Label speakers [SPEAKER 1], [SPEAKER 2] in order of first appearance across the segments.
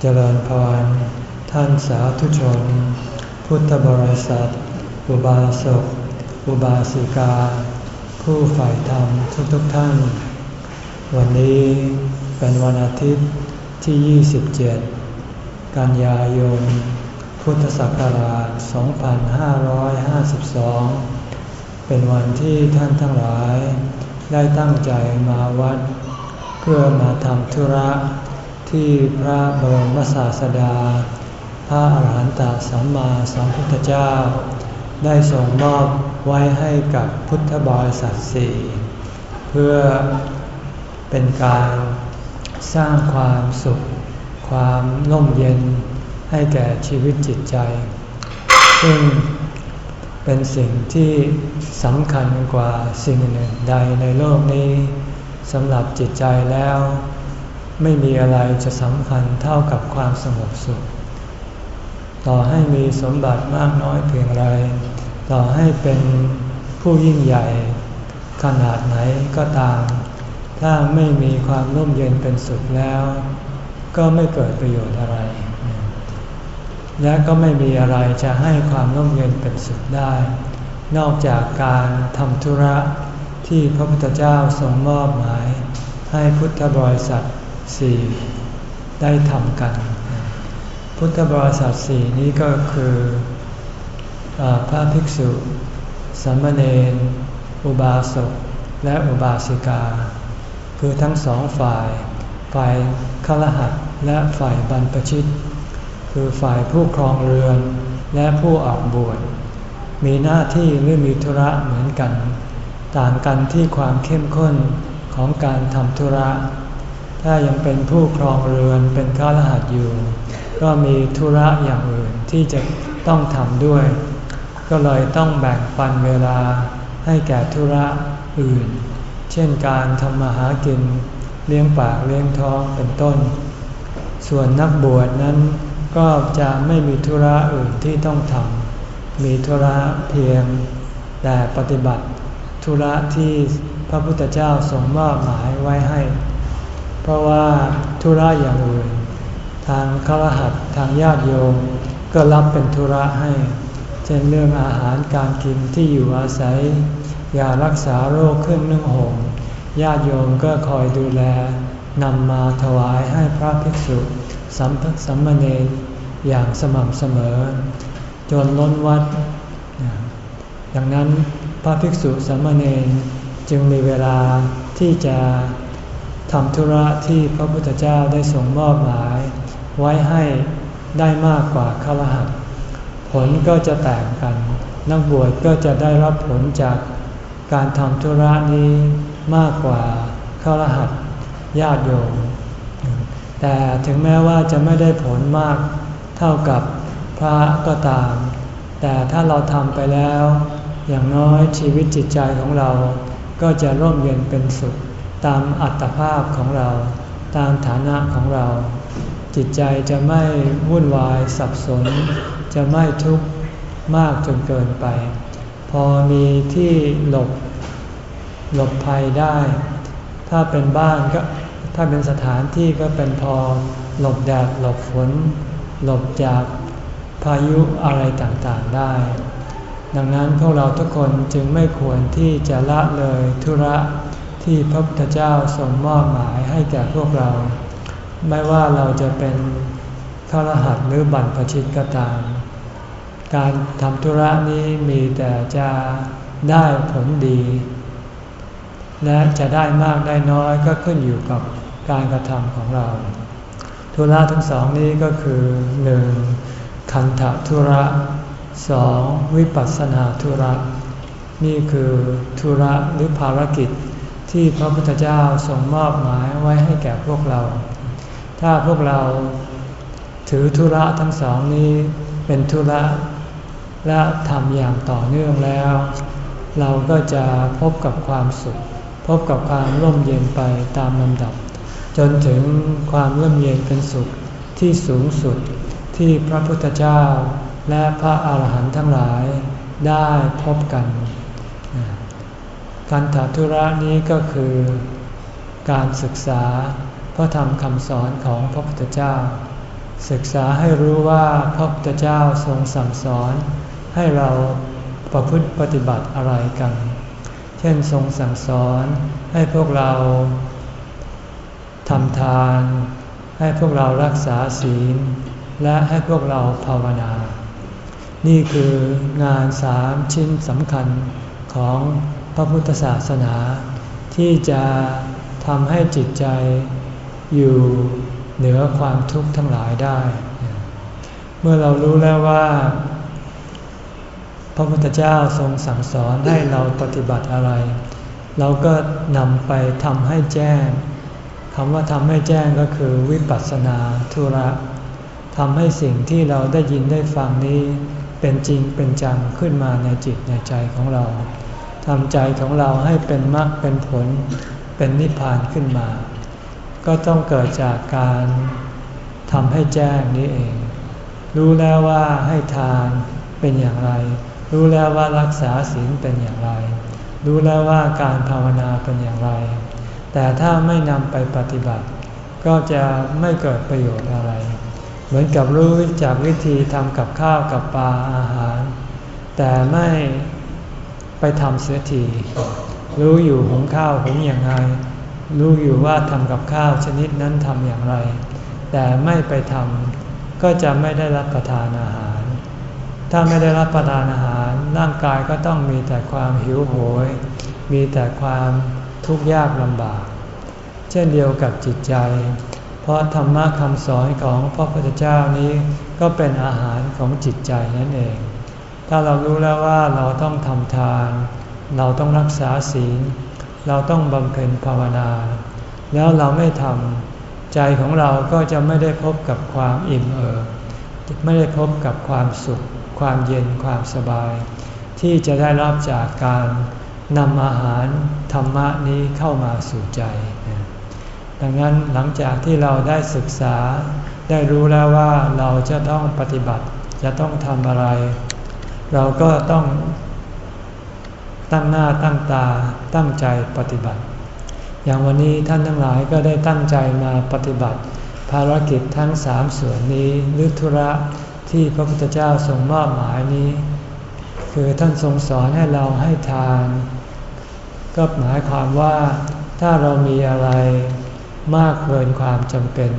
[SPEAKER 1] เจริญพร ท่านสาธุชน พุทธบริษัท อุบาสก อุบาสิกา ผู้ฝ่ายธรรมทุกๆทท่าน วันนี้เป็นวันอาทิตย์ที่ 27 กันยายน พุทธศักราช 2552 เป็นวันที่ท่านทั้งหลายได้ตั้งใจมาวัด เพื่อมาทำธุระ ที่พระบรมศาสดา พระอาหารหันตสัมมาสัมพุทธเจ้า ได้ส่งมอบไว้ให้กับพุทธบริษัทสี่เพื่อเป็นการสร้างความสุข ความน่มเย็นให้แก่ชีวิตจิตใจ ซึ่งเป็นสิ่งที่สำคัญกว่าสิ่งหนึ่งใดในโลกนี้สำหรับจิตใจแล้ว ไม่มีอะไรจะสำคัญเท่ากับความสงบสุข ต่อให้มีสมบัติมากน้อยเพียงไร ต่อให้เป็นผู้ยิ่งใหญ่ขนาดไหนก็ตาม ถ้าไม่มีความร่มเย็นเป็นสุขแล้ว ก็ไม่เกิดประโยชน์อะไร และก็ไม่มีอะไรจะให้ความร่มเย็นเป็นสุขได้ นอกจากการทำธุระที่พระพุทธเจ้าทรงมอบหมาย ให้พุทธบริษัท สี่ได้ทำกัน พุทธบริษัทสี่นี้ก็คืออพระภิกษุสามเณรอุบาสกและอุบาสิกา คือทั้งสองฝ่าย ฝ่ายฆรหัสและฝ่ายบรรพชิต คือฝ่ายผู้ครองเรือนและผู้ออกบวชมีหน้าที่หรือมีธุระเหมือนกัน ต่างกันที่ความเข้มข้นของการทำธุระ ถ้ายังเป็นผู้ครองเรือนเป็นข้าราชอยู่ ก็มีธุระอย่างอื่นที่จะต้องทำด้วย ก็เลยต้องแบ่งปันเวลาให้แก่ธุระอื่น เช่นการทำมาหากินเลี้ยงปากเลี้ยงท้องเป็นต้น ส่วนนักบวชนั้นก็จะไม่มีธุระอื่นที่ต้องทำ มีธุระเพียงแต่ปฏิบัติ ธุระที่พระพุทธเจ้าทรงมอบหมายไว้ให้ เพราะว่าธุระอย่างอื่นทางคารหัสทางญาติโยมก็รับเป็นธุระให้ เช่นเรื่องอาหารการกินที่อยู่อาศัยยารักษาโรคเครื่องนึ่งห่มญาติโยมก็คอยดูแลนำมาถวายให้พระภิกษุสัมภสัมมเนรอย่างสม่ำเสมอ จนล้นวัด ดังนั้นพระภิกษุสัมมเนรจึงมีเวลาที่จะ ทำธุระที่พระพุทธเจ้าได้ทรงมอบหมาย ไว้ให้ได้มากกว่าฆรหัสผลก็จะแตกกัน นักบวชก็จะได้รับผลจากการทำธุระนี้มากกว่าฆรหัสญาติโยม แต่ถึงแม้ว่าจะไม่ได้ผลมากเท่ากับพระก็ตาม แต่ถ้าเราทำไปแล้ว อย่างน้อยชีวิตจิตใจของเราก็จะร่มเย็นเป็นสุข ตามอัตภาพของเรา ตามฐานะของเรา จิตใจจะไม่วุ่นวายสับสน จะไม่ทุกข์มากจนเกินไป พอมีที่หลบหลบภัยได้ ถ้าเป็นบ้านก็ถ้าเป็นสถานที่ก็เป็นพอหลบแดดหลบฝน หลบจากพายุอะไรต่างๆได้ ดังนั้นพวกเราทุกคนจึงไม่ควรที่จะละเลยธุระ ที่พระพุทธเจ้าทรงมอบหมายให้แก่พวกเรา ไม่ว่าเราจะเป็นข้ารหัสหรือบรรพชิตก็ตาม การทำธุระนี้มีแต่จะได้ผลดี และจะได้มากได้น้อยก็ขึ้นอยู่กับการกระทำของเรา ธุระทั้งสองนี้ก็คือหนึ่งคันธธุระสองวิปัสสนาธุระ นี่คือธุระหรือภารกิจ ที่พระพุทธเจ้าทรงมอบหมายไว้ให้แก่พวกเรา ถ้าพวกเราถือธุระทั้งสองนี้เป็นธุระและทำอย่างต่อเนื่องแล้ว เราก็จะพบกับความสุข พบกับความร่มเย็นไปตามลำดับ จนถึงความร่มเย็นเป็นสุขที่สูงสุดที่พระพุทธเจ้าและพระอาหารหันต์ทั้งหลายได้พบกัน การถาธุระนี้ก็คือการศึกษาพระธรรมคำสอนของพระพุทธเจ้า ศึกษาให้รู้ว่าพระพุทธเจ้าทรงสั่งสอน ให้เราประพฤติปฏิบัติอะไรกัน เช่นทรงสั่งสอนให้พวกเราทำทาน ให้พวกเรารักษาศีล และให้พวกเราภาวนา นี่คืองานสามชิ้นสำคัญของ พระพุทธศาสนา ที่จะทำให้จิตใจอยู่เหนือความทุกข์ทั้งหลายได้ เมื่อเรารู้แล้วว่า พระพุทธเจ้าทรงสั่งสอนให้เราปฏิบัติอะไร เราก็นำไปทำให้แจ้งคำว่าทำให้แจ้งก็คือวิปัสสนาธุระทำให้สิ่งที่เราได้ยินได้ฟังนี้เป็นจริงเป็นจังขึ้นมาในจิตในใจของเรา ทำใจของเราให้เป็นมรรคเป็นผลเป็นนิพพานขึ้นมา ก็ต้องเกิดจากการทำให้แจ้งนี้เอง รู้แล้วว่าให้ทานเป็นอย่างไร รู้แล้วว่ารักษาศีลเป็นอย่างไร รู้แล้วว่าการภาวนาเป็นอย่างไร แต่ถ้าไม่นำไปปฏิบัติ ก็จะไม่เกิดประโยชน์อะไร เหมือนกับรู้จากวิธีทำกับข้าวกับปลาอาหาร แต่ไม่ ทำเสียที รู้อยู่หุงข้าวหุงอย่างไร รู้อยู่ว่าทำกับข้าวชนิดนั้นทำอย่างไร แต่ไม่ไปทำก็จะไม่ได้รับประทานอาหาร ถ้าไม่ได้รับประทานอาหาร ร่างกายก็ต้องมีแต่ความหิวโหย มีแต่ความทุกข์ยากลำบาก เช่นเดียวกับจิตใจ เพราะธรรมะคำสอนของพระพุทธเจ้านี้ก็เป็นอาหารของจิตใจนั่นเอง ถ้าเรารู้แล้วว่าเราต้องทำทาน เราต้องรักษาศีล เราต้องบำเพ็ญภาวนา แล้วเราไม่ทำใจของเราก็จะไม่ได้พบกับความอิ่มเอิบไม่ได้พบกับความสุข ความเย็นความสบาย ที่จะได้รับจากการนำอาหารธรรมะนี้เข้ามาสู่ใจ ดังนั้นหลังจากที่เราได้ศึกษา ได้รู้แล้วว่าเราจะต้องปฏิบัติ จะต้องทำอะไร เราก็ต้องตั้งหน้าตั้งตาตั้งใจปฏิบัติ อย่างวันนี้ท่านทั้งหลายก็ได้ตั้งใจมาปฏิบัติ ภารกิจทั้งสามส่วนนี้หรือธุระที่พระพุทธเจ้าทรงมอบหมายนี้ คือท่านทรงสอนให้เราให้ทาน ก็หมายความว่าถ้าเรามีอะไรมากเกินความจำเป็น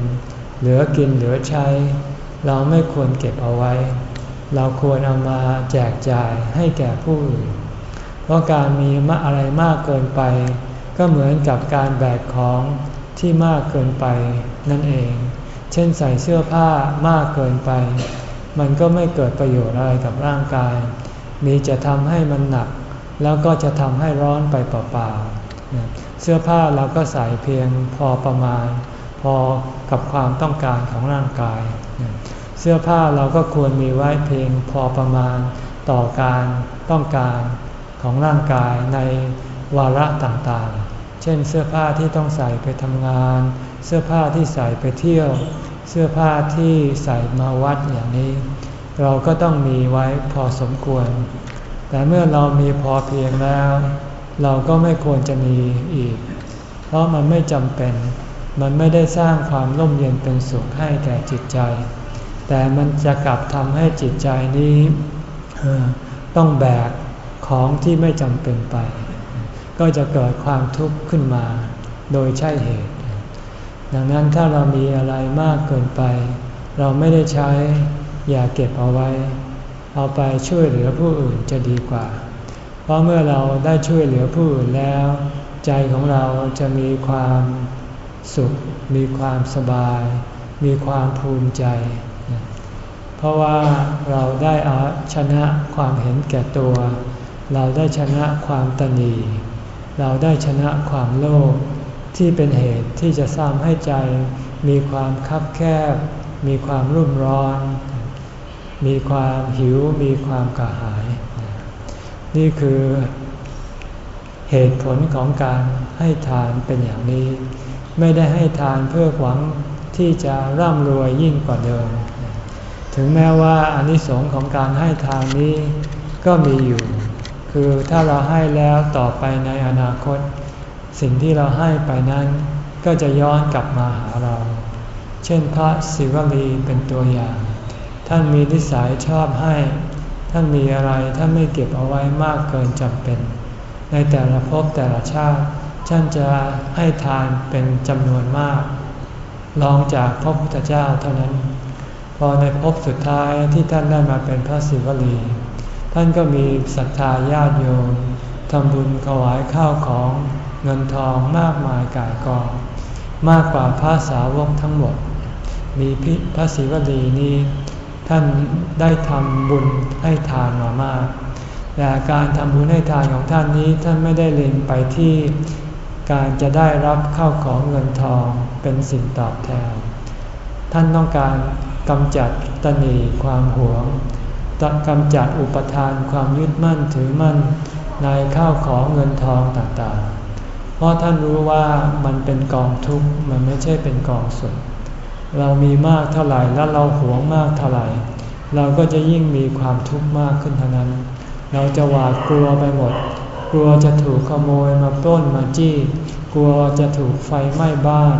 [SPEAKER 1] เหลือกินเหลือใช้ เราไม่ควรเก็บเอาไว้ เราควรเอามาแจกจ่ายให้แก่ผู้อื่น เพราะการมีอะไรมากเกินไป ก็เหมือนกับการแบกของที่มากเกินไปนั่นเอง เช่นใส่เสื้อผ้ามากเกินไป มันก็ไม่เกิดประโยชน์อะไรกับร่างกาย มีจะทำให้มันหนัก แล้วก็จะทำให้ร้อนไปเปล่าๆ เสื้อผ้าเราก็ใส่เพียงพอประมาณ พอกับความต้องการของร่างกาย เสื้อผ้าเราก็ควรมีไว้เพียงพอประมาณต่อการต้องการของร่างกายในวาระต่างๆ เช่นเสื้อผ้าที่ต้องใส่ไปทำงาน เสื้อผ้าที่ใส่ไปเที่ยว เสื้อผ้าที่ใส่มาวัดอย่างนี้ เราก็ต้องมีไว้พอสมควร แต่เมื่อเรามีพอเพียงแล้ว เราก็ไม่ควรจะมีอีก เพราะมันไม่จำเป็น มันไม่ได้สร้างความร่มเย็นเป็นสุขให้แก่จิตใจ แต่มันจะกลับทำให้จิตใจนี้ต้องแบกของที่ไม่จำเป็นไป ก็จะเกิดความทุกข์ขึ้นมาโดยใช่เหตุ ดังนั้นถ้าเรามีอะไรมากเกินไป เราไม่ได้ใช้อย่าเก็บเอาไว้ เอาไปช่วยเหลือผู้อื่นจะดีกว่า เพราะเมื่อเราได้ช่วยเหลือผู้อื่นแล้ว ใจของเราจะมีความสุข มีความสบาย มีความภูมิใจ เพราะว่าเราได้อาชนะความเห็นแก่ตัว เราได้ชนะความตนีเราได้ชนะความโลภที่เป็นเหตุที่จะสร้างให้ใจ มีความคับแคบ มีความรุ่มร้อน มีความหิว มีความกระหาย นี่คือเหตุผลของการให้ทานเป็นอย่างนี้ ไม่ได้ให้ทานเพื่อหวังที่จะร่ำรวยยิ่งกว่าเดิม ถึงแม้ว่าอนิสงส์ของการให้ทานนี้ก็มีอยู่ คือถ้าเราให้แล้วต่อไปในอนาคต สิ่งที่เราให้ไปนั้นก็จะย้อนกลับมาหาเรา เช่นพระศิวลีเป็นตัวอย่าง ท่านมีนิสัยชอบให้ ท่านมีอะไรท่านไม่เก็บเอาไว้มากเกินจำเป็น ในแต่ละภพแต่ละชาติท่านจะให้ทานเป็นจำนวนมากรองจากพระพุทธเจ้าเท่านั้น พอในภพสุดท้ายที่ท่านได้มาเป็นพระศิวลี ท่านก็มีศรัทธาญาติโยมทำบุญถวายข้าวของเงินทองมากมายกายกองมากกว่าพระสาวกทั้งหมด มีพิพระศิวลีนี้ ท่านได้ทำบุญให้ทานมามาก แต่การทำบุญให้ทานของท่านนี้ท่านไม่ได้เล็งไปที่การจะได้รับข้าวของเงินทองเป็นสิ่งตอบแทน ท่านต้องการ กำจัดตนีความหวงกำจัดอุปทานความยึดมั่นถือมั่นในข้าวของเงินทองต่างๆ เพราะท่านรู้ว่ามันเป็นกองทุกข์มันไม่ใช่เป็นกองสุข เรามีมากเท่าไหร่แล้วเราหวงมากเท่าไหร่ เราก็จะยิ่งมีความทุกข์มากขึ้นเท่านั้น เราจะหวาดกลัวไปหมด กลัวจะถูกขโมยมาปล้นมาจี้ กลัวจะถูกไฟไหม้บ้าน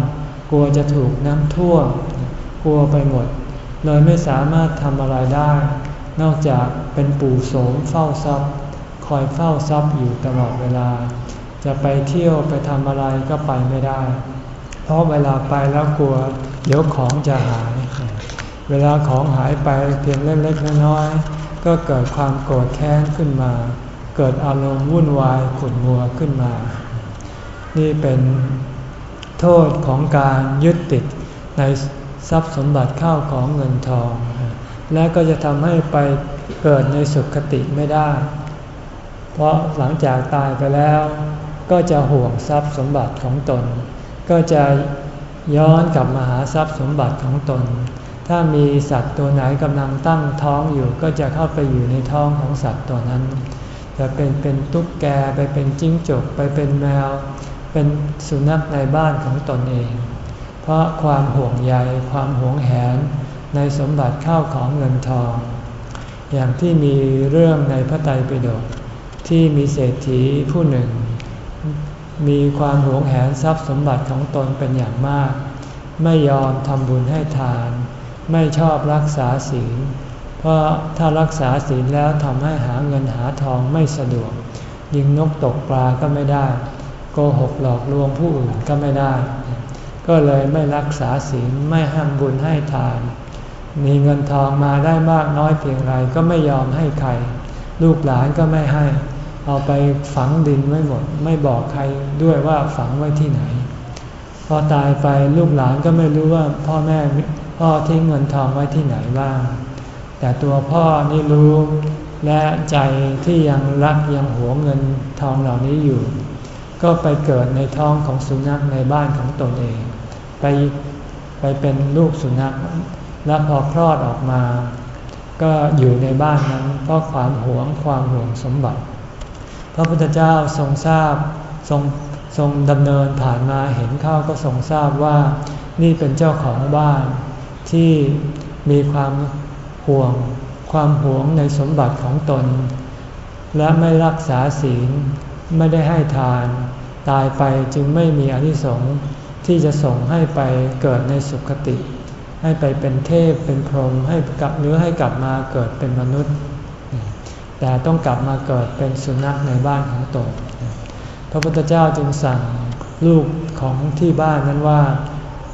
[SPEAKER 1] กลัวจะถูกน้ำท่วม กลัวไปหมด เลยไม่สามารถทำอะไรได้ นอกจากเป็นปู่โสมเฝ้าทรัพย์ คอยเฝ้าทรัพย์อยู่ตลอดเวลา จะไปเที่ยวไปทำอะไรก็ไปไม่ได้ เพราะเวลาไปแล้วกลัว เดี๋ยวของจะหาย เวลาของหายไปเพียงเล็กๆน้อยๆก็เกิดความโกรธแค้นขึ้นมา เกิดอารมณ์วุ่นวายขุ่นมัวขึ้นมา นี่เป็นโทษของการยึดติดใน ทรัพย์สมบัติข้าวของเงินทอง และก็จะทำให้ไปเกิดในสุขติไม่ได้ เพราะหลังจากตายไปแล้ว ก็จะห่วงทรัพย์สมบัติของตน ก็จะย้อนกลับมาหาทรัพย์สมบัติของตน ถ้ามีสัตว์ตัวไหนกำลังตั้งท้องอยู่ ก็จะเข้าไปอยู่ในท้องของสัตว์ตัวนั้น จะเป็นเป็นตุ๊กแกไปเป็นจิ้งจกไปเป็นแมว เป็นสุนัขในบ้านของตนเอง เพราะความห่วงใยความหวงแหนในสมบัติข้าวของเงินทอง อย่างที่มีเรื่องในพระไตรปิฎกที่มีเศรษฐีผู้หนึ่ง มีความหวงแหนทรัพย์สมบัติของตนเป็นอย่างมาก ไม่ยอมทำบุญให้ทาน ไม่ชอบรักษาศีล เพราะถ้ารักษาศีลแล้วทำให้หาเงินหาทองไม่สะดวก ยิงนกตกปลาก็ไม่ได้ โกหกหลอกลวงผู้อื่นก็ไม่ได้ ก็เลยไม่รักษาศีลไม่ห้ามบุญให้ทาน มีเงินทองมาได้มากน้อยเพียงไรก็ไม่ยอมให้ใคร ลูกหลานก็ไม่ให้ เอาไปฝังดินไว้หมด ไม่บอกใครด้วยว่าฝังไว้ที่ไหน พอตายไปลูกหลานก็ไม่รู้ว่าพ่อแม่พ่อทิ้งเงินทองไว้ที่ไหนบ้าง แต่ตัวพ่อนี่รู้และใจที่ยังรักยังหวงเงินทองเหล่านี้อยู่ ก็ไปเกิดในท้องของสุนัขในบ้านของตนเอง ไปไปเป็นลูกสุนัขและพอคลอดออกมา ก็อยู่ในบ้านนั้นเพราะความหวงความหวงสมบัติ พระพุทธเจ้าทรงทราบทรงทรงดำเนินผ่านมาเห็นเข้าก็ทรงทราบว่านี่เป็นเจ้าของบ้านที่มีความห่วง ความหวงในสมบัติของตน และไม่รักษาศีลไม่ได้ให้ทาน ตายไปจึงไม่มีอนิสงส์ ที่จะส่งให้ไปเกิดในสุคติ ให้ไปเป็นเทพเป็นพรหมให้กลับหรือให้กลับมาเกิดเป็นมนุษย์ แต่ต้องกลับมาเกิดเป็นสุนัขในบ้านของตนพระพุทธเจ้าจึงสั่งลูกของที่บ้านนั้นว่า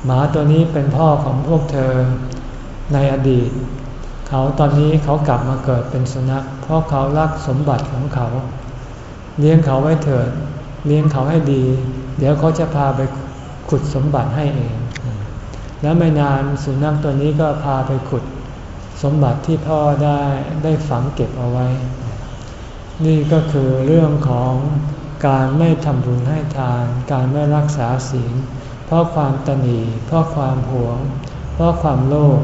[SPEAKER 1] หมาตัวนี้เป็นพ่อของพวกเธอในอดีต เขาตอนนี้เขากลับมาเกิดเป็นสุนัข เพราะเขารักสมบัติของเขา เลี้ยงเขาไว้เถิด เลี้ยงเขาให้ดี เดี๋ยวเขาจะพาไป ขุดสมบัติให้เอง แล้วไม่นานสุนัขตัวนี้ก็พาไปขุดสมบัติที่พ่อได้ได้ฝังเก็บเอาไว้ นี่ก็คือเรื่องของการไม่ทำบุญให้ทาน การไม่รักษาศีล เพราะความตนีเพราะความหวง เพราะความโลภ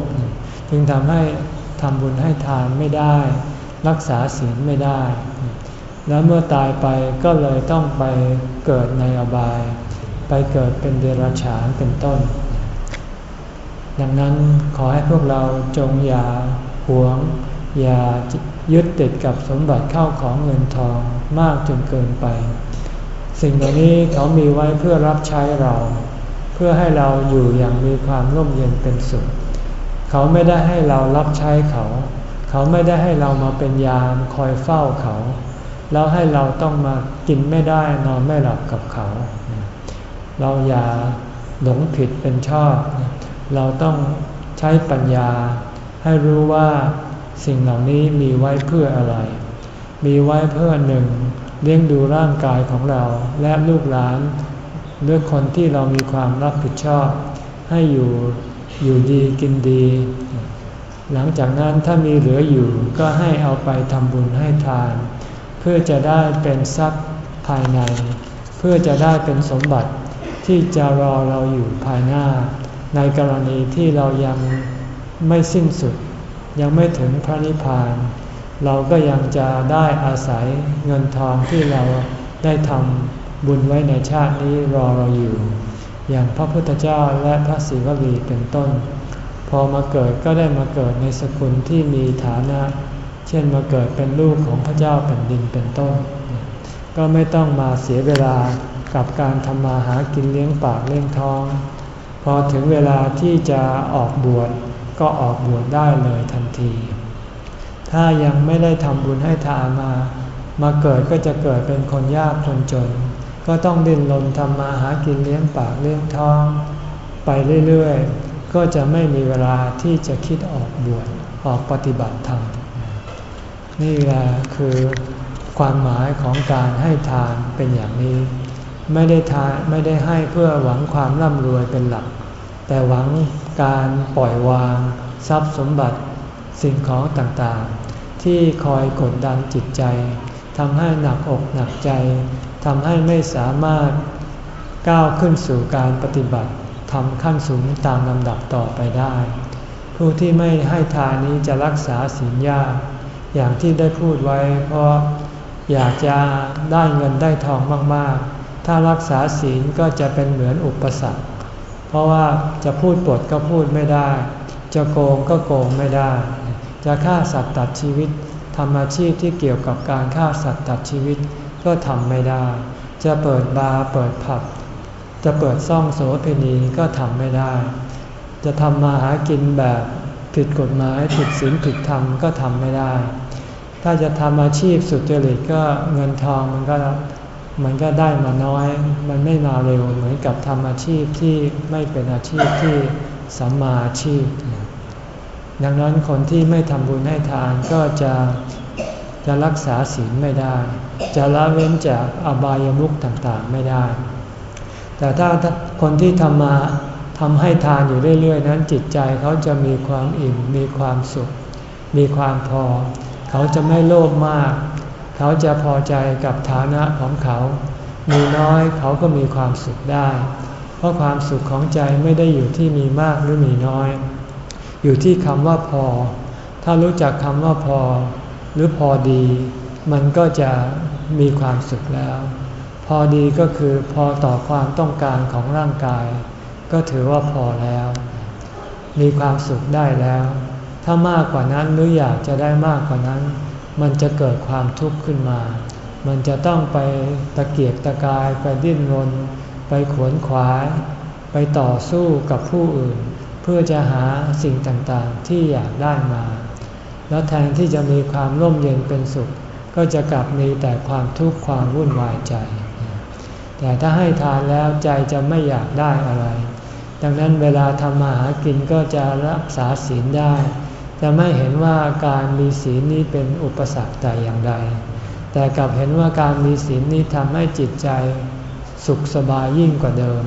[SPEAKER 1] จึงทำให้ทำบุญให้ทานไม่ได้ รักษาศีลไม่ได้ แล้วเมื่อตายไปก็เลยต้องไปเกิดในอบาย ไปเกิดเป็นเดรัจฉานเป็นต้น ดังนั้นขอให้พวกเราจงอย่าหวง อย่ายึดติดกับสมบัติเข้าของเงินทองมากจนเกินไป สิ่งเหล่านี้เขามีไว้เพื่อรับใช้เรา เพื่อให้เราอยู่อย่างมีความร่มเย็นเป็นสุข เขาไม่ได้ให้เรารับใช้เขา เขาไม่ได้ให้เรามาเป็นยามคอยเฝ้าเขา แล้วให้เราต้องมากินไม่ได้นอนไม่หลับกับเขา เราอย่าหลงผิดเป็นชอบ เราต้องใช้ปัญญา ให้รู้ว่าสิ่งเหล่านี้มีไว้เพื่ออะไร มีไว้เพื่อหนึ่งเลี้ยงดูร่างกายของเราและลูกหลานด้วยคนที่เรามีความรับผิดชอบ ให้อยู่อยู่ดีกินดี หลังจากนั้นถ้ามีเหลืออยู่ก็ให้เอาไปทำบุญให้ทาน เพื่อจะได้เป็นทรัพย์ภายใน เพื่อจะได้เป็นสมบัติ ที่จะรอเราอยู่ภายหน้า ในกรณีที่เรายังไม่สิ้นสุด ยังไม่ถึงพระนิพพาน เราก็ยังจะได้อาศัยเงินทองที่เราได้ทำบุญไว้ในชาตินี้รอเราอยู่ อย่างพระพุทธเจ้าและพระศิวลีเป็นต้น พอมาเกิดก็ได้มาเกิดในสกุลที่มีฐานะ เช่นมาเกิดเป็นลูกของพระเจ้าแผ่นดินเป็นต้น ก็ไม่ต้องมาเสียเวลา กับการทำมาหากินเลี้ยงปากเลี้ยงท้อง พอถึงเวลาที่จะออกบวชก็ออกบวชได้เลยทันที ถ้ายังไม่ได้ทำบุญให้ทานมา มาเกิดก็จะเกิดเป็นคนยากคนจน ก็ต้องดิ้นรนทำมาหากินเลี้ยงปากเลี้ยงท้อง ไปเรื่อยๆ ก็จะไม่มีเวลาที่จะคิดออกบวชออกปฏิบัติธรรม นี่แหละคือความหมายของการให้ทานเป็นอย่างนี้ ไม่ได้ทานไม่ได้ให้เพื่อหวังความร่ำรวยเป็นหลัก แต่หวังการปล่อยวางทรัพย์สมบัติสิ่งของต่างๆ ที่คอยกดดันจิตใจทำให้หนักอกหนักใจทำให้ไม่สามารถก้าวขึ้นสู่การปฏิบัติทำขั้นสูงตามลำดับต่อไปได้ ผู้ที่ไม่ให้ทานนี้จะรักษาศีลยากอย่างที่ได้พูดไว้ เพราะอยากจะได้เงินได้ทองมากๆ ถ้ารักษาศีลก็จะเป็นเหมือนอุปสรรค เพราะว่าจะพูดปดก็พูดไม่ได้ จะโกงก็โกงไม่ได้ จะฆ่าสัตว์ตัดชีวิตทำอาชีพที่เกี่ยวกับการฆ่าสัตว์ตัดชีวิตก็ทำไม่ได้ จะเปิดบาร์เปิดผับ จะเปิดซ่องโสเภณีก็ทำไม่ได้ จะทำมาหากินแบบผิดกฎหมายผิดศีลผิดธรรมก็ทำไม่ได้ ถ้าจะทำอาชีพสุจริตก็เงินทองมันก็ มันก็ได้มาน้อย มันไม่มาเร็วเหมือนกับทำอาชีพที่ไม่เป็นอาชีพที่สัมมาอาชีพ ดังนั้นคนที่ไม่ทำบุญให้ทานก็จะจะรักษาศีลไม่ได้ จะละเว้นจากอบายามุขต่างๆไม่ได้ แต่ถ้าคนที่ทำมาทำให้ทานอยู่เรื่อย ๆ นั้นจิตใจเขาจะมีความอิ่ม มีความสุข มีความพอ เขาจะไม่โลภมาก เขาจะพอใจกับฐานะของเขา มีน้อยเขาก็มีความสุขได้ เพราะความสุขของใจไม่ได้อยู่ที่มีมากหรือมีน้อย อยู่ที่คำว่าพอ ถ้ารู้จักคำว่าพอ หรือพอดี มันก็จะมีความสุขแล้ว พอดีก็คือพอต่อความต้องการของร่างกาย ก็ถือว่าพอแล้ว มีความสุขได้แล้ว ถ้ามากกว่านั้นหรืออยากจะได้มากกว่านั้น มันจะเกิดความทุกข์ขึ้นมา มันจะต้องไปตะเกียกตะกายไปดิ้นรน ไปขวนขวาย ไปต่อสู้กับผู้อื่น เพื่อจะหาสิ่งต่างๆที่อยากได้มา แล้วแทนที่จะมีความร่มเย็นเป็นสุข ก็จะกลับมีแต่ความทุกข์ความวุ่นวายใจ แต่ถ้าให้ทานแล้วใจจะไม่อยากได้อะไร ดังนั้นเวลาทำมาหากินก็จะรักษาศีลได้ จะไม่เห็นว่าการมีศีลนี้เป็นอุปสรรคแต่อย่างใด แต่กลับเห็นว่าการมีศีลนี้ทำให้จิตใจสุขสบายยิ่งกว่าเดิม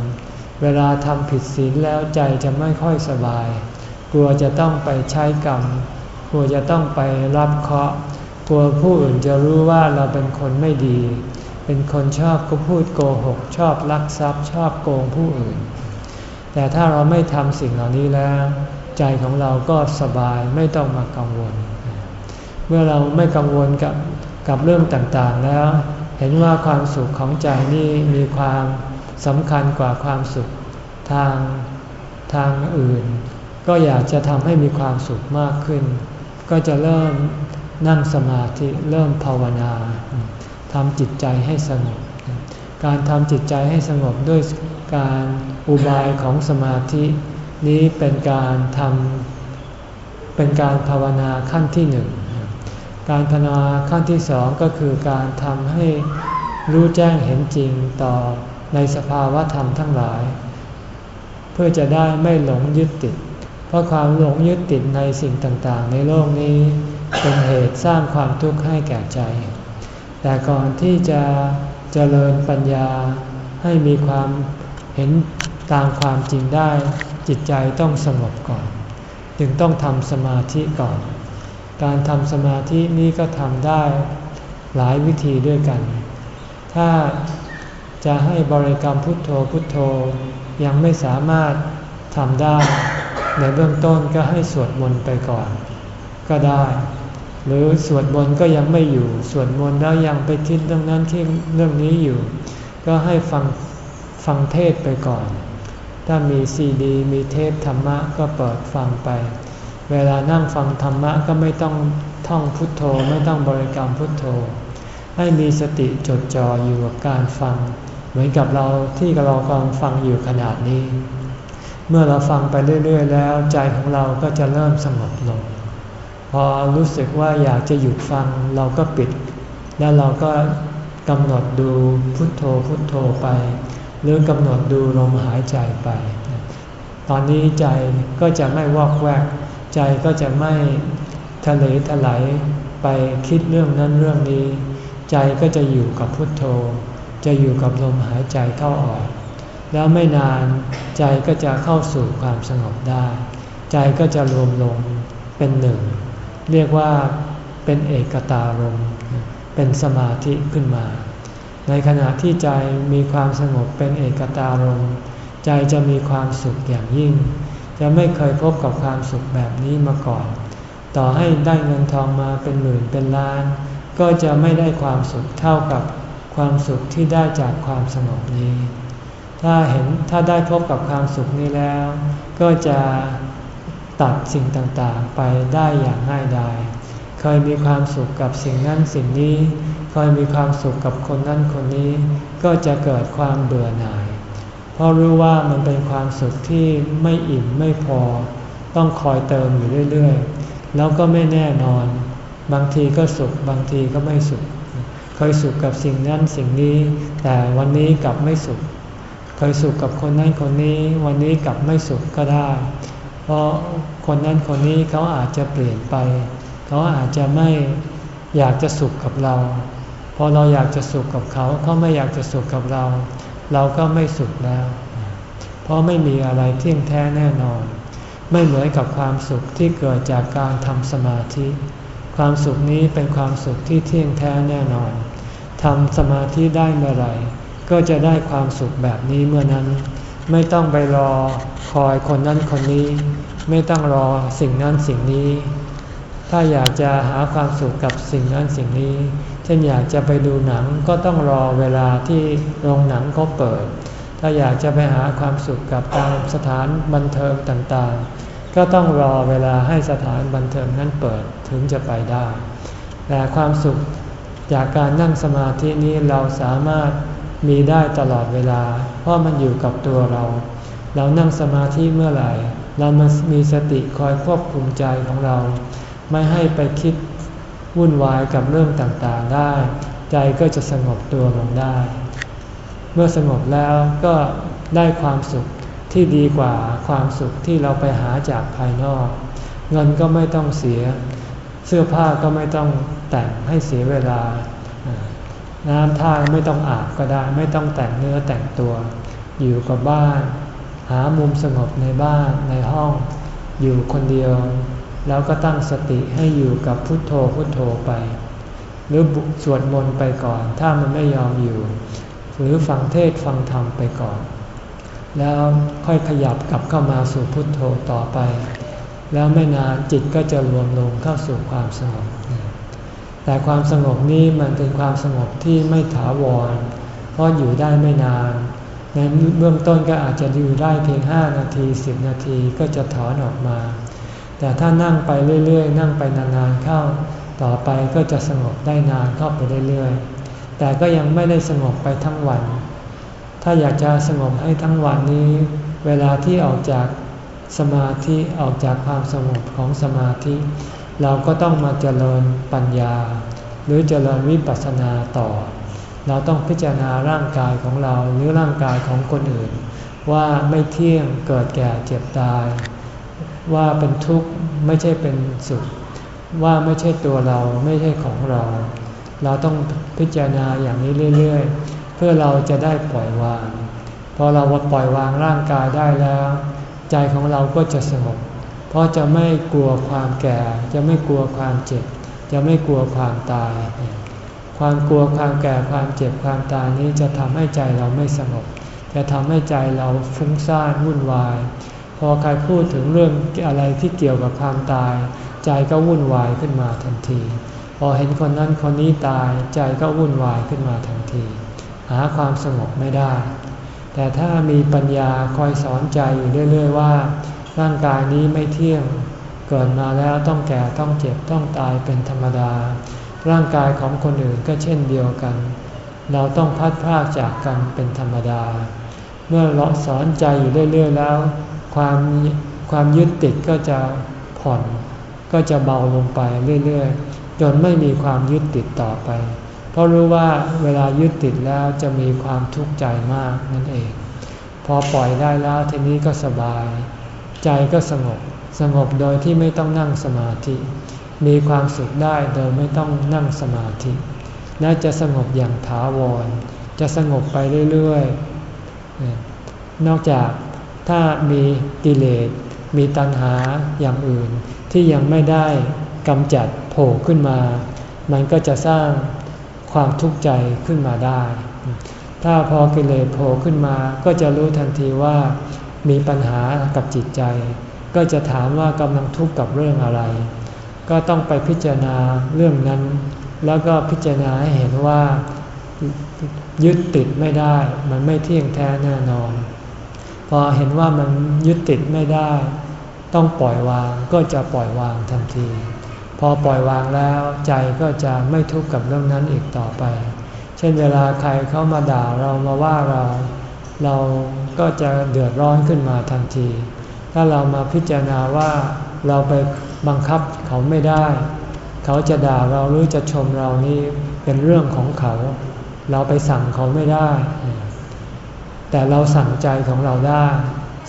[SPEAKER 1] เวลาทำผิดศีลแล้วใจจะไม่ค่อยสบาย กลัวจะต้องไปใช้กรรม กลัวจะต้องไปรับเคราะห์ กลัวผู้อื่นจะรู้ว่าเราเป็นคนไม่ดี เป็นคนชอบก็พูดโกหก ชอบลักทรัพย์ ชอบโกงผู้อื่น แต่ถ้าเราไม่ทำสิ่งเหล่านี้แล้ว ใจของเราก็สบายไม่ต้องมากังวล เมื่อเราไม่กังวลกับกับเรื่องต่างๆแล้ว เห็นว่าความสุขของใจนี่มีความสำคัญกว่าความสุขทางทางอื่น ก็อยากจะทำให้มีความสุขมากขึ้น ก็จะเริ่มนั่งสมาธิเริ่มภาวนาทำจิตใจให้สงบ การทำจิตใจให้สงบด้วยการอุบายของสมาธิ นี้เป็นการทำเป็นการภาวนาขั้นที่หนึ่ง การภาวนาขั้นที่สองก็คือการทำให้รู้แจ้งเห็นจริงต่อในสภาวะธรรมทั้งหลาย เพื่อจะได้ไม่หลงยึดติด เพราะความหลงยึดติดในสิ่งต่างๆ ในโลกนี้เป็นเหตุสร้างความทุกข์ให้แก่ใจ แต่ก่อนที่จะเจริญปัญญาให้มีความเห็นตามความจริงได้ จิตใจต้องสงบก่อน จึงต้องทำสมาธิก่อน การทำสมาธินี้ก็ทำได้หลายวิธีด้วยกัน ถ้าจะให้บริกรรมพุทโธพุทโธยังไม่สามารถทำได้ ในเบื้องต้นก็ให้สวดมนต์ไปก่อน ก็ได้ หรือสวดมนต์ก็ยังไม่อยู่ สวดมนต์แล้วยังไปคิดเรื่องนั้นที่เรื่องนี้อยู่ ก็ให้ฟังฟังเทศไปก่อน ถ้ามีซีดี มีเทปธรรมะก็เปิดฟังไป เวลานั่งฟังธรรมะก็ไม่ต้องท่องพุทโธไม่ต้องบริกรรมพุทโธ ให้มีสติจดจ่ออยู่กับการฟัง เหมือนกับเราที่เรากำลังฟังอยู่ขนาดนี้ เมื่อเราฟังไปเรื่อย ๆ แล้วใจของเราก็จะเริ่มสงบลง พอรู้สึกว่าอยากจะหยุดฟังเราก็ปิด แล้วเราก็กำหนดดูพุทโธพุทโธไป หรือกำหนดดูลมหายใจไป ตอนนี้ใจก็จะไม่วอกแวก ใจก็จะไม่ทะเลทลายไปคิดเรื่องนั้นเรื่องนี้ ใจก็จะอยู่กับพุทโธ จะอยู่กับลมหายใจเข้าออก แล้วไม่นานใจก็จะเข้าสู่ความสงบได้ ใจก็จะรวมลงเป็นหนึ่ง เรียกว่าเป็นเอกตารมเป็นสมาธิขึ้นมา ในขณะที่ใจมีความสงบเป็นเอกตารมใจจะมีความสุขอย่างยิ่ง จะไม่เคยพบกับความสุขแบบนี้มาก่อน ต่อให้ได้เงินทองมาเป็นหมื่นเป็นล้าน ก็จะไม่ได้ความสุขเท่ากับความสุขที่ได้จากความสงบนี้ ถ้าเห็นถ้าได้พบกับความสุขนี้แล้ว ก็จะตัดสิ่งต่างๆไปได้อย่างง่ายดาย เคยมีความสุขกับสิ่งนั้นสิ่งนี้ คอยมีความสุขกับคนนั้นคนนี้ ก็จะเกิดความเบื่อหน่าย เพราะรู้ว่ามันเป็นความสุขที่ไม่อิ่มไม่พอ ต้องคอยเติมอยู่เรื่อยๆ แล้วก็ไม่แน่นอน บางทีก็สุขบางทีก็ไม่สุข เคยสุขกับสิ่งนั้นสิ่งนี้ แต่วันนี้กลับไม่สุข เคยสุขกับคนนั้นคนนี้ วันนี้กลับไม่สุขก็ได้ เพราะคนนั้นคนนี้เขาอาจจะเปลี่ยนไป เขาอาจจะไม่อยากจะสุขกับเรา พอเราอยากจะสุขกับเขาเขาไม่อยากจะสุขกับเรา เราก็ไม่สุขแล้ว เพราะไม่มีอะไรเที่ยงแท้แน่นอน ไม่เหมือนกับความสุขที่เกิดจากการทำสมาธิ ความสุขนี้เป็นความสุขที่เที่ยงแท้แน่นอนทำสมาธิได้เมื่อไหร่ก็จะได้ความสุขแบบนี้เมื่อนั้น ไม่ต้องไปรอคอยคนนั้นคนนี้ ไม่ต้องรอสิ่งนั้นสิ่งนี้ ถ้าอยากจะหาความสุขกับสิ่งนั้นสิ่งนี้ เช่นอยากจะไปดูหนังก็ต้องรอเวลาที่โรงหนังเขาเปิด ถ้าอยากจะไปหาความสุขกับตามสถานบันเทิงต่างๆ ก็ต้องรอเวลาให้สถานบันเทิงนั้นเปิดถึงจะไปได้ แต่ความสุขจากการนั่งสมาธินี้เราสามารถมีได้ตลอดเวลา เพราะมันอยู่กับตัวเรา เรานั่งสมาธิเมื่อไหร่ เรามามีสติคอยควบคุมใจของเรา ไม่ให้ไปคิด วุ่นวายกับเรื่องต่างๆได้ ใจก็จะสงบตัวลงได้ เมื่อสงบแล้วก็ได้ความสุขที่ดีกว่าความสุขที่เราไปหาจากภายนอก เงินก็ไม่ต้องเสีย เสื้อผ้าก็ไม่ต้องแต่งให้เสียเวลา น้ำท่าไม่ต้องอาบก็ได้ ไม่ต้องแต่งเนื้อแต่งตัว อยู่กับบ้าน หามุมสงบในบ้านในห้อง อยู่คนเดียว แล้วก็ตั้งสติให้อยู่กับพุทโธพุทโธไป หรือสวดมนต์ไปก่อน ถ้ามันไม่ยอมอยู่ หรือฟังเทศฟังธรรมไปก่อน แล้วค่อยขยับกลับเข้ามาสู่พุทโธต่อไป แล้วไม่นานจิตก็จะรวมลงเข้าสู่ความสงบ แต่ความสงบนี้มันเป็นความสงบที่ไม่ถาวร เพราะอยู่ได้ไม่นานในเบื้องต้นก็อาจจะอยู่ได้เพียง 5 นาที 10 นาทีก็จะถอนออกมา แต่ถ้านั่งไปเรื่อยๆ นั่งไปนานๆเข้า ต่อไปก็จะสงบได้นานเข้าไปเรื่อยๆ แต่ก็ยังไม่ได้สงบไปทั้งวัน ถ้าอยากจะสงบให้ทั้งวันนี้ เวลาที่ออกจากสมาธิออกจากความสงบของสมาธิ เราก็ต้องมาเจริญปัญญา หรือเจริญวิปัสสนาต่อ เราต้องพิจารณาร่างกายของเราหรือร่างกายของคนอื่น ว่าไม่เที่ยงเกิดแก่เจ็บตาย ว่าเป็นทุกข์ไม่ใช่เป็นสุข ว่าไม่ใช่ตัวเราไม่ใช่ของเรา เราต้องพิจารณาอย่างนี้เรื่อยๆ เพื่อเราจะได้ปล่อยวาง พอเราปล่อยวางร่างกายได้แล้ว ใจของเราก็จะสงบ เพราะจะไม่กลัวความแก่ จะไม่กลัวความเจ็บ จะไม่กลัวความตาย ความกลัวความแก่ความเจ็บความตายนี้จะทำให้ใจเราไม่สงบ จะทำให้ใจเราฟุ้งซ่านวุ่นวาย อใครพูดถึงเรื่องอะไรที่เกี่ยวกับความตาย ใจก็วุ่นวายขึ้นมาทันที พอเห็นคนนั้นคนนี้ตายใจก็วุ่นวายขึ้นมาทันที หาความสงบไม่ได้ แต่ถ้ามีปัญญาคอยสอนใจอยู่เรื่อย ๆ ว่า ร่างกายนี้ไม่เที่ยงเกิดมาแล้วต้องแก่ต้องเจ็บต้องตายเป็นธรรมดา ร่างกายของคนอื่นก็เช่นเดียวกัน เราต้องพัดพากจากกันเป็นธรรมดา เมื่อเราสอนใจอยู่เรื่อย ๆ แล้ว ความความยึดติดก็จะผ่อน ก็จะเบาลงไปเรื่อยๆ จนไม่มีความยึดติดต่อไป เพราะรู้ว่าเวลายึดติดแล้วจะมีความทุกข์ใจมากนั่นเอง พอปล่อยได้แล้วทีนี้ก็สบาย ใจก็สงบ สงบโดยที่ไม่ต้องนั่งสมาธิ มีความสุขได้โดยไม่ต้องนั่งสมาธิ และจะสงบอย่างถาวร จะสงบไปเรื่อยๆ นอกจาก ถ้ามีกิเลส มีตัณหาอย่างอื่น ที่ยังไม่ได้กำจัดโผล่ขึ้นมา มันก็จะสร้างความทุกข์ใจขึ้นมาได้ ถ้าพอกิเลสโผล่ขึ้นมา ก็จะรู้ทันทีว่ามีปัญหากับจิตใจ ก็จะถามว่ากำลังทุกข์กับเรื่องอะไร ก็ต้องไปพิจารณาเรื่องนั้น แล้วก็พิจารณาให้เห็นว่ายึดติดไม่ได้ มันไม่เที่ยงแท้แน่นอน พอเห็นว่ามันยึดติดไม่ได้ ต้องปล่อยวางก็จะปล่อยวางทันที พอปล่อยวางแล้วใจก็จะไม่ทุกข์กับเรื่องนั้นอีกต่อไป เช่นเวลาใครเข้ามาด่าเรามาว่าเรา เราก็จะเดือดร้อนขึ้นมาทันที ถ้าเรามาพิจารณาว่าเราไปบังคับเขาไม่ได้ เขาจะด่าเราหรือจะชมเรานี่เป็นเรื่องของเขา เราไปสั่งเขาไม่ได้ แต่เราสั่งใจของเราได้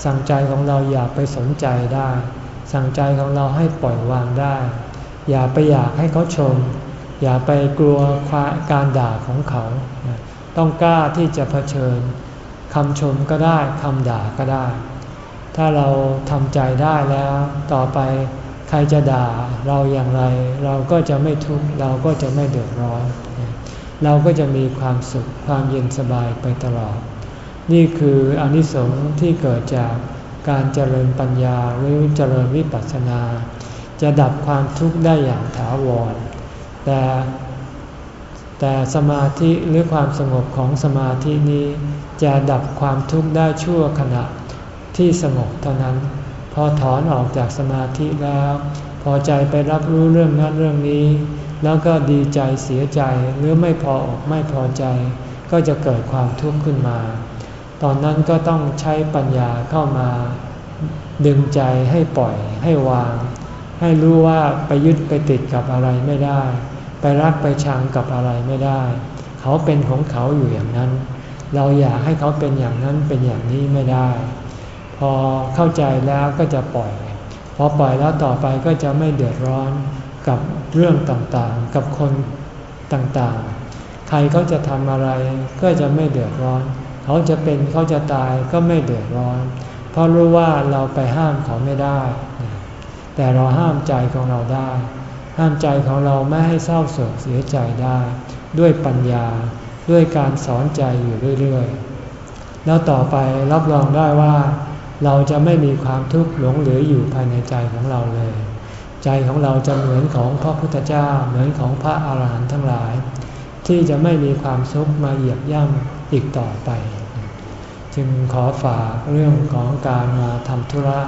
[SPEAKER 1] สั่งใจของเราอย่าไปสนใจได้ สั่งใจของเราให้ปล่อยวางได้ อย่าไปอยากให้เขาชม อย่าไปกลัวการด่าของเขา ต้องกล้าที่จะเผชิญคำชมก็ได้คำด่าก็ได้ ถ้าเราทำใจได้แล้ว ต่อไปใครจะด่าเราอย่างไร เราก็จะไม่ทุกข์เราก็จะไม่เดือดร้อน เราก็จะมีความสุขความเย็นสบายไปตลอด นี่คืออนิสงส์ที่เกิดจากการเจริญปัญญาหรือเจริญวิปัสสนา จะดับความทุกข์ได้อย่างถาวร แต่แต่สมาธิหรือความสงบของสมาธินี้ จะดับความทุกข์ได้ชั่วขณะที่สงบเท่านั้น พอถอนออกจากสมาธิแล้ว พอใจไปรับรู้เรื่องนั้นเรื่องนี้ แล้วก็ดีใจเสียใจหรือไม่พออกไม่พอใจ ก็จะเกิดความทุกข์ขึ้นมา ตอนนั้นก็ต้องใช้ปัญญาเข้ามาดึงใจให้ปล่อยให้วาง ให้รู้ว่าไปยึดไปติดกับอะไรไม่ได้ ไปรักไปชังกับอะไรไม่ได้ เขาเป็นของเขาอยู่อย่างนั้น เราอยากให้เขาเป็นอย่างนั้นเป็นอย่างนี้ไม่ได้ พอเข้าใจแล้วก็จะปล่อย พอปล่อยแล้วต่อไปก็จะไม่เดือดร้อนกับเรื่องต่างๆ กับคนต่างๆ ใครเขาจะทำอะไรก็จะไม่เดือดร้อน เขาจะเป็นเขาจะตายก็ไม่เดือดร้อน เพราะรู้ว่าเราไปห้ามเขาไม่ได้ แต่เราห้ามใจของเราได้ ห้ามใจของเราไม่ให้เศร้าโศกเสียใจได้ ด้วยปัญญาด้วยการสอนใจอยู่เรื่อยๆ แล้วต่อไปรับรองได้ว่า เราจะไม่มีความทุกข์หลงเหลืออยู่ภายในใจของเราเลย ใจของเราจะเหมือนของพระพุทธเจ้าเหมือนของพระอาหารหันต์ทั้งหลาย ที่จะไม่มีความทุกข์มาเหยียบย่ำอีกต่อไป จึงขอฝากเรื่องของการมาทำธุระ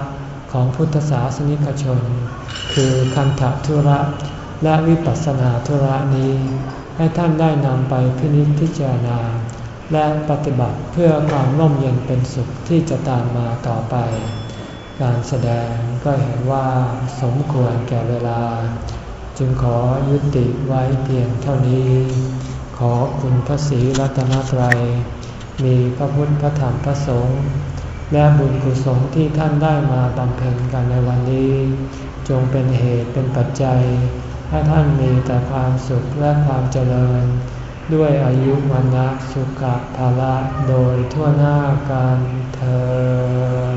[SPEAKER 1] ของพุทธศาสนิกชน คือคันธธุระและวิปัสสนาธุระนี้ ให้ท่านได้นำไปพินิจพิจารณา และปฏิบัติเพื่อความร่มเย็นเป็นสุขที่จะตามมาต่อไป การแสดงก็เห็นว่าสมควรแก่เวลา จึงขอยุติไว้เพียงเท่านี้ ขอคุณพระศรีรัตนตรัย มีพระพุทธพระธรรมพระสงฆ์และบุญกุศลที่ท่านได้มาบำเพ็ญกันในวันนี้ จงเป็นเหตุเป็นปัจจัย ให้ท่านมีแต่ความสุขและความเจริญ ด้วยอายุวันนะสุขภาละโดยทั่วหน้ากันเธอ